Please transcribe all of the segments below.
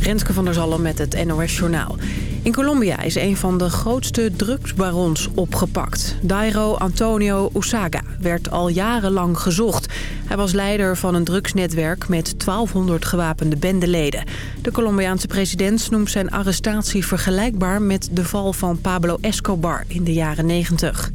Renske van der Zalm met het NOS Journaal. In Colombia is een van de grootste drugsbarons opgepakt. Dairo Antonio Usaga werd al jarenlang gezocht. Hij was leider van een drugsnetwerk met 1200 gewapende bendeleden. De Colombiaanse president noemt zijn arrestatie vergelijkbaar... met de val van Pablo Escobar in de jaren 90.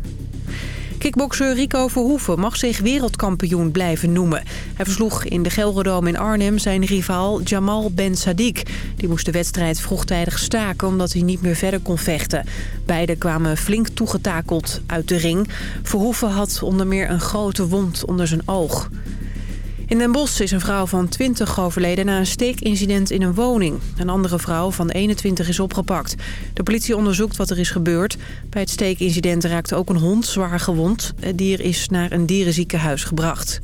Kickbokser Rico Verhoeven mag zich wereldkampioen blijven noemen. Hij versloeg in de Gelredome in Arnhem zijn rivaal Jamal Ben Sadiq. Die moest de wedstrijd vroegtijdig staken omdat hij niet meer verder kon vechten. Beiden kwamen flink toegetakeld uit de ring. Verhoeven had onder meer een grote wond onder zijn oog. In Den Bosch is een vrouw van 20 overleden na een steekincident in een woning. Een andere vrouw van 21 is opgepakt. De politie onderzoekt wat er is gebeurd. Bij het steekincident raakte ook een hond zwaar gewond. Het dier is naar een dierenziekenhuis gebracht.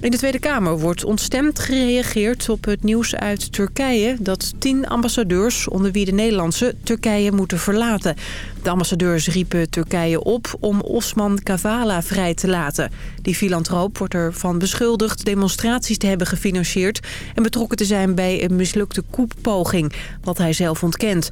In de Tweede Kamer wordt ontstemd gereageerd op het nieuws uit Turkije... dat tien ambassadeurs, onder wie de Nederlandse, Turkije moeten verlaten. De ambassadeurs riepen Turkije op om Osman Kavala vrij te laten. Die filantroop wordt ervan beschuldigd demonstraties te hebben gefinancierd... en betrokken te zijn bij een mislukte koeppoging, wat hij zelf ontkent.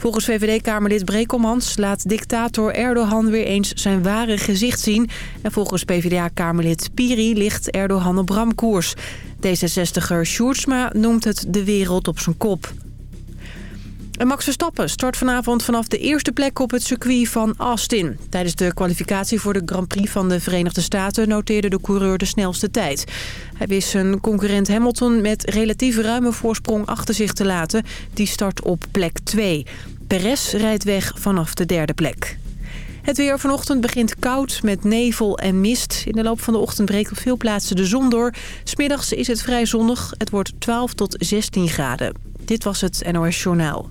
Volgens VVD-Kamerlid Brekelmans laat dictator Erdogan weer eens zijn ware gezicht zien. En volgens PvdA-Kamerlid Piri ligt Erdogan op ramkoers. D66er Sjoerdsma noemt het de wereld op zijn kop. Max Verstappen start vanavond vanaf de eerste plek op het circuit van Austin. Tijdens de kwalificatie voor de Grand Prix van de Verenigde Staten noteerde de coureur de snelste tijd. Hij wist zijn concurrent Hamilton met relatief ruime voorsprong achter zich te laten. Die start op plek 2. Perez rijdt weg vanaf de derde plek. Het weer vanochtend begint koud met nevel en mist. In de loop van de ochtend breekt op veel plaatsen de zon door. Smiddags is het vrij zonnig. Het wordt 12 tot 16 graden. Dit was het NOS Journaal.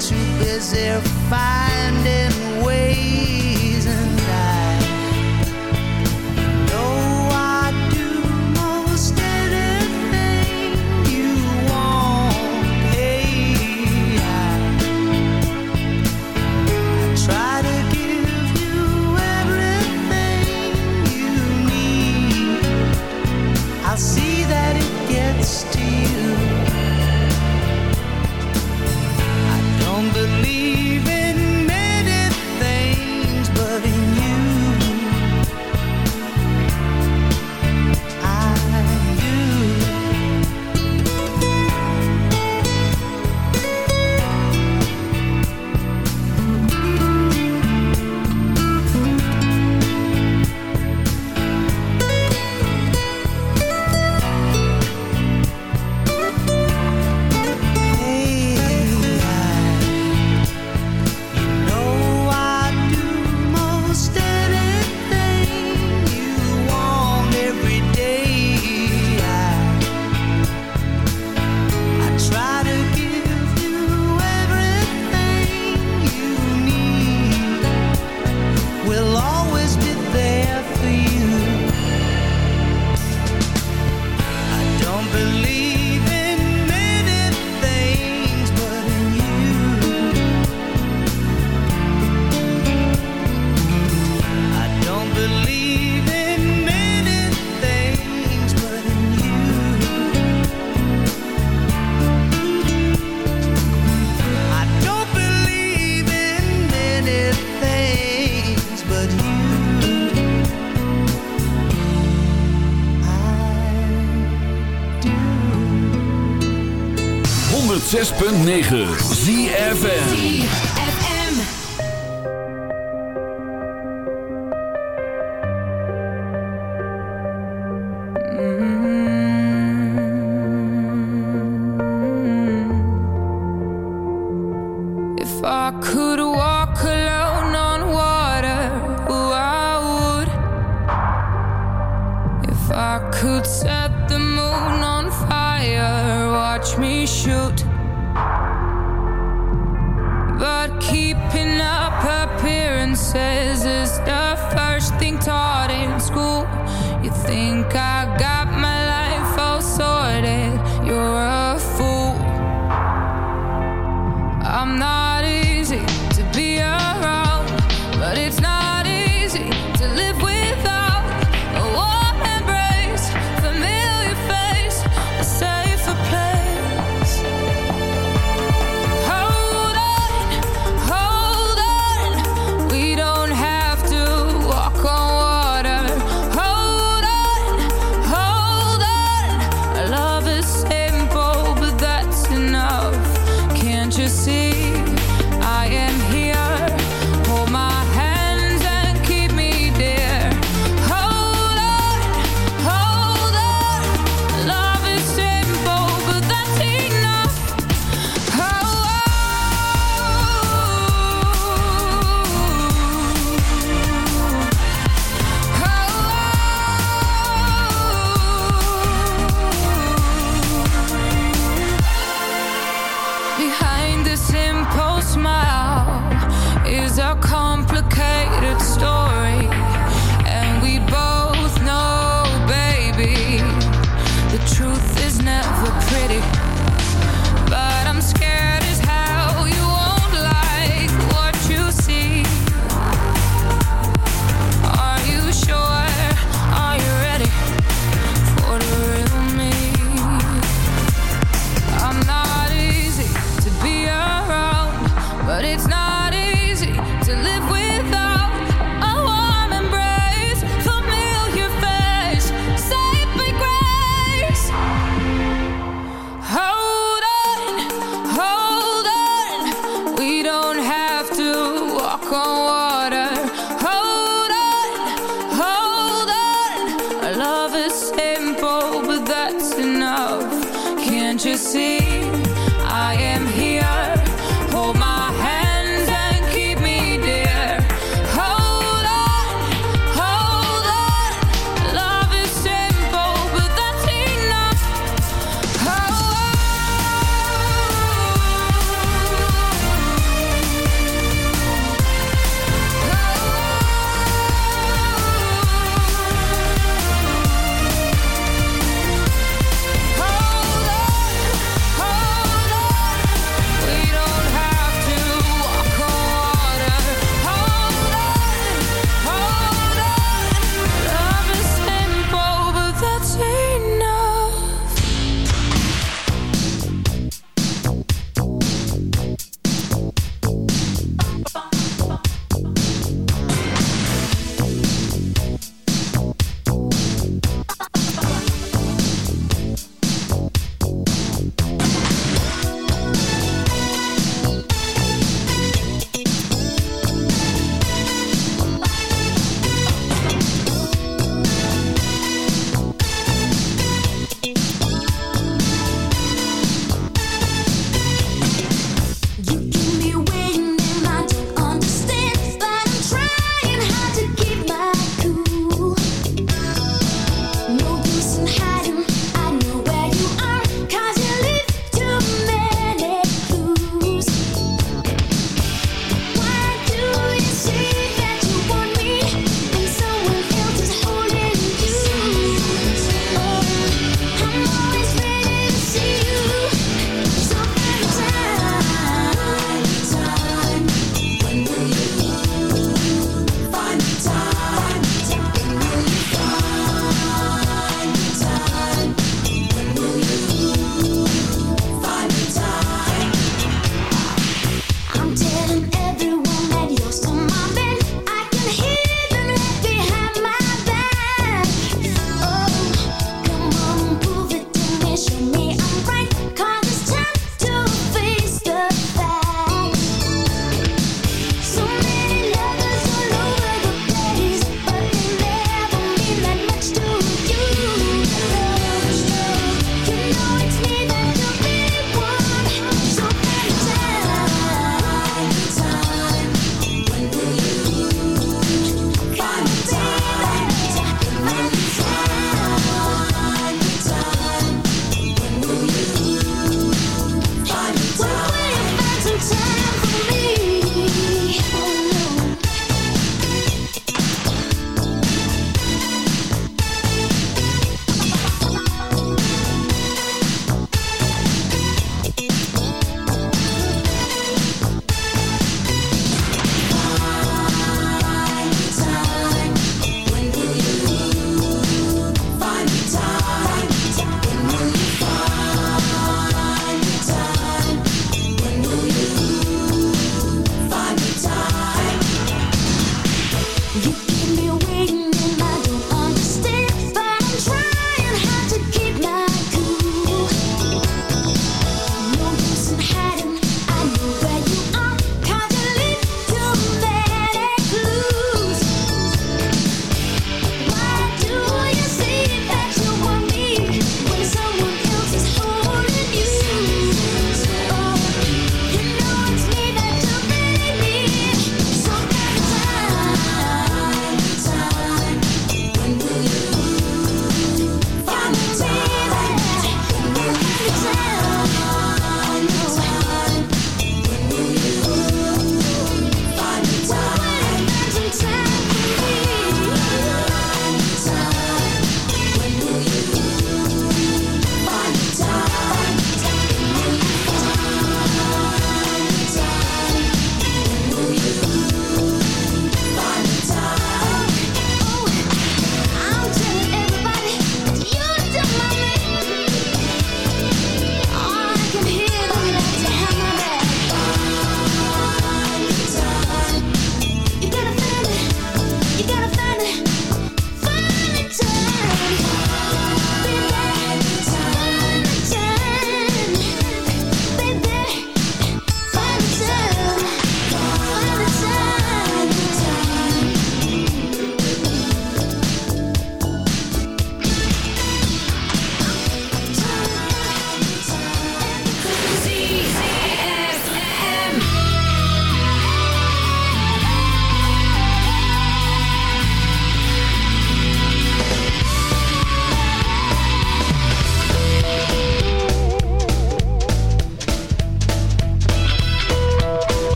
Too busy finding 106.9 ZFM.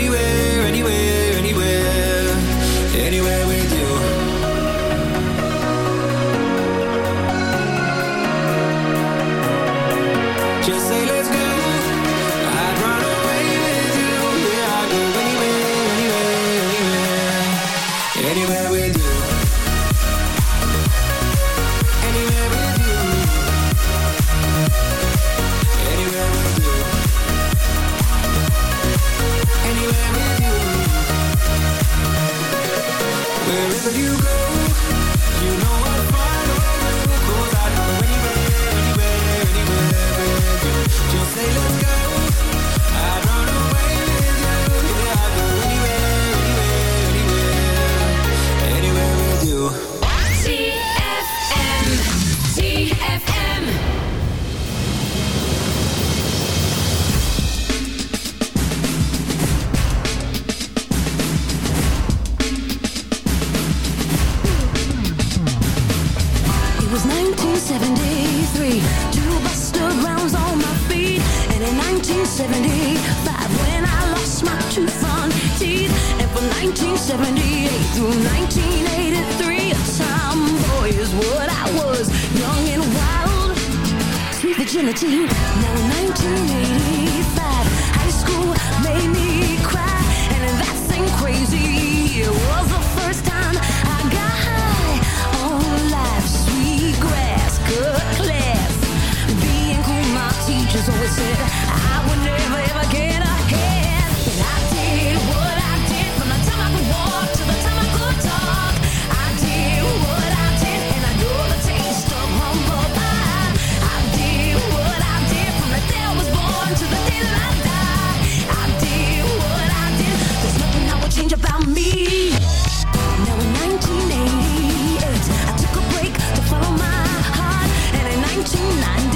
anyway 1978 through 1983, a tomboy is what I was. Young and wild. Now in 1985, high school made me cry. And that ain't crazy. It was 真难。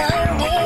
on,